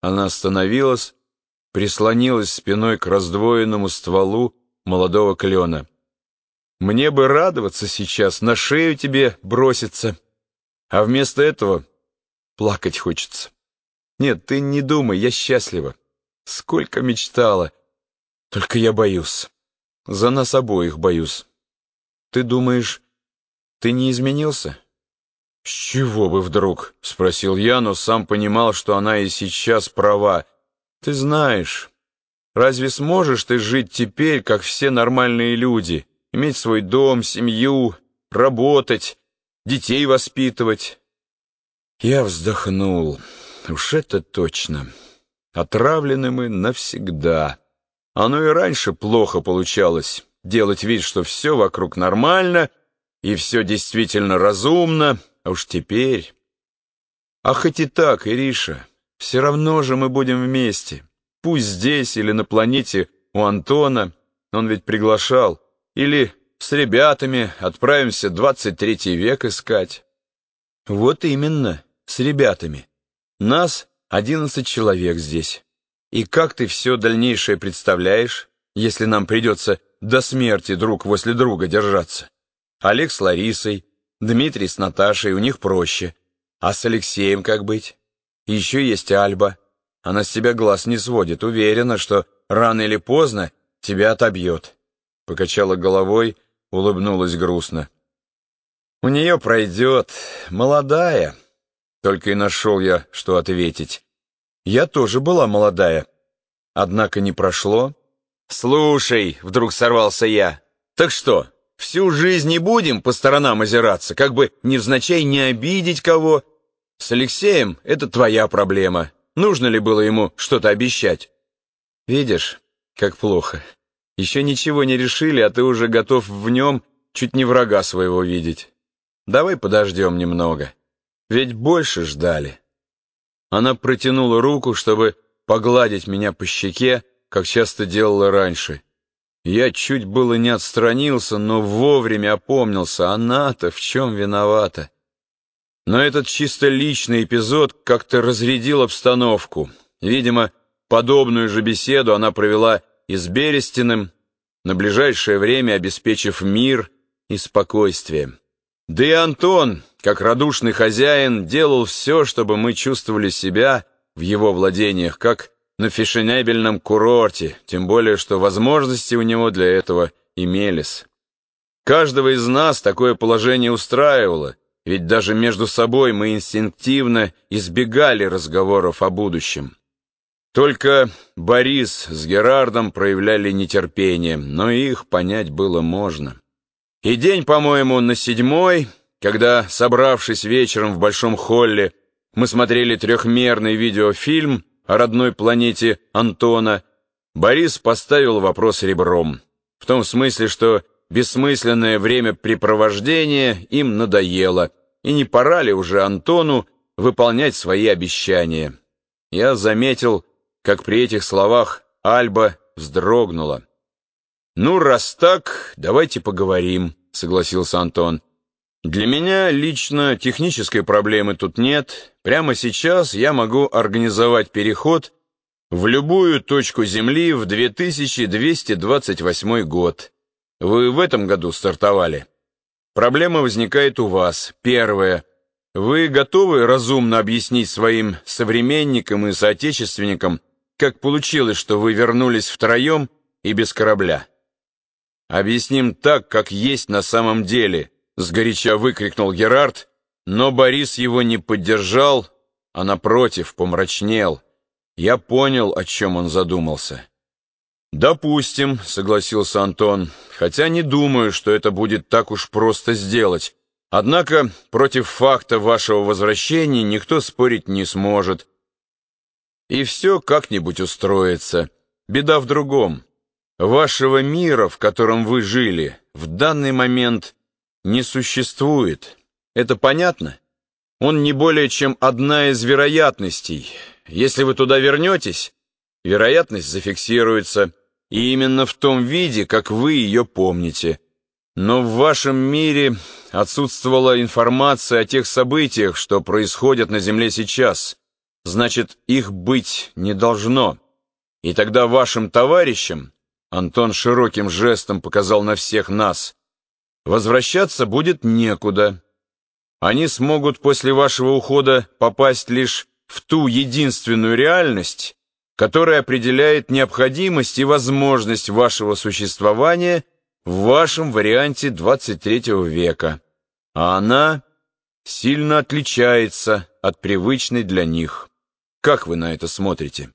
Она остановилась, прислонилась спиной к раздвоенному стволу молодого клена. «Мне бы радоваться сейчас, на шею тебе броситься, а вместо этого плакать хочется. Нет, ты не думай, я счастлива. Сколько мечтала. Только я боюсь. За нас обоих боюсь. Ты думаешь, ты не изменился?» «С чего бы вдруг?» — спросил я, но сам понимал, что она и сейчас права. «Ты знаешь, разве сможешь ты жить теперь, как все нормальные люди, иметь свой дом, семью, работать, детей воспитывать?» Я вздохнул. Уж это точно. Отравлены мы навсегда. Оно и раньше плохо получалось. Делать вид, что все вокруг нормально, и все действительно разумно, а уж теперь... А хоть и так, Ириша, все равно же мы будем вместе. Пусть здесь или на планете у Антона, он ведь приглашал, или с ребятами отправимся 23 век искать. Вот именно, с ребятами. Нас одиннадцать человек здесь. И как ты все дальнейшее представляешь, если нам придется до смерти друг возле друга держаться? Олег с Ларисой, Дмитрий с Наташей, у них проще. А с Алексеем как быть? Еще есть Альба. Она с тебя глаз не сводит, уверена, что рано или поздно тебя отобьет. Покачала головой, улыбнулась грустно. У нее пройдет, молодая. Только и нашел я, что ответить. Я тоже была молодая. Однако не прошло. «Слушай», — вдруг сорвался я, — «так что, Всю жизнь не будем по сторонам озираться, как бы невзначай не обидеть кого. С Алексеем это твоя проблема. Нужно ли было ему что-то обещать? Видишь, как плохо. Еще ничего не решили, а ты уже готов в нем чуть не врага своего видеть. Давай подождем немного. Ведь больше ждали. Она протянула руку, чтобы погладить меня по щеке, как часто делала раньше. Я чуть было не отстранился, но вовремя опомнился. Она-то в чем виновата? Но этот чисто личный эпизод как-то разрядил обстановку. Видимо, подобную же беседу она провела и с Берестиным, на ближайшее время обеспечив мир и спокойствие. Да и Антон, как радушный хозяин, делал все, чтобы мы чувствовали себя в его владениях, как на фешенебельном курорте, тем более, что возможности у него для этого имелись. Каждого из нас такое положение устраивало, ведь даже между собой мы инстинктивно избегали разговоров о будущем. Только Борис с Герардом проявляли нетерпение, но их понять было можно. И день, по-моему, на седьмой, когда, собравшись вечером в большом холле, мы смотрели трехмерный видеофильм, о родной планете Антона, Борис поставил вопрос ребром. В том смысле, что бессмысленное времяпрепровождение им надоело, и не пора ли уже Антону выполнять свои обещания. Я заметил, как при этих словах Альба вздрогнула. «Ну, раз так, давайте поговорим», — согласился Антон. Для меня лично технической проблемы тут нет. Прямо сейчас я могу организовать переход в любую точку Земли в 2228 год. Вы в этом году стартовали. Проблема возникает у вас. Первое. Вы готовы разумно объяснить своим современникам и соотечественникам, как получилось, что вы вернулись втроем и без корабля? Объясним так, как есть на самом деле – Сгоряча выкрикнул Герард, но Борис его не поддержал, а напротив помрачнел. Я понял, о чем он задумался. «Допустим», — согласился Антон, «хотя не думаю, что это будет так уж просто сделать. Однако против факта вашего возвращения никто спорить не сможет. И все как-нибудь устроится. Беда в другом. Вашего мира, в котором вы жили, в данный момент не существует. Это понятно? Он не более чем одна из вероятностей. Если вы туда вернетесь, вероятность зафиксируется, и именно в том виде, как вы ее помните. Но в вашем мире отсутствовала информация о тех событиях, что происходят на Земле сейчас. значит, их быть не должно. И тогда вашим товарищам, Антон широким жестом показал на всех нас, возвращаться будет некуда. Они смогут после вашего ухода попасть лишь в ту единственную реальность, которая определяет необходимость и возможность вашего существования в вашем варианте 23 века. А она сильно отличается от привычной для них. Как вы на это смотрите?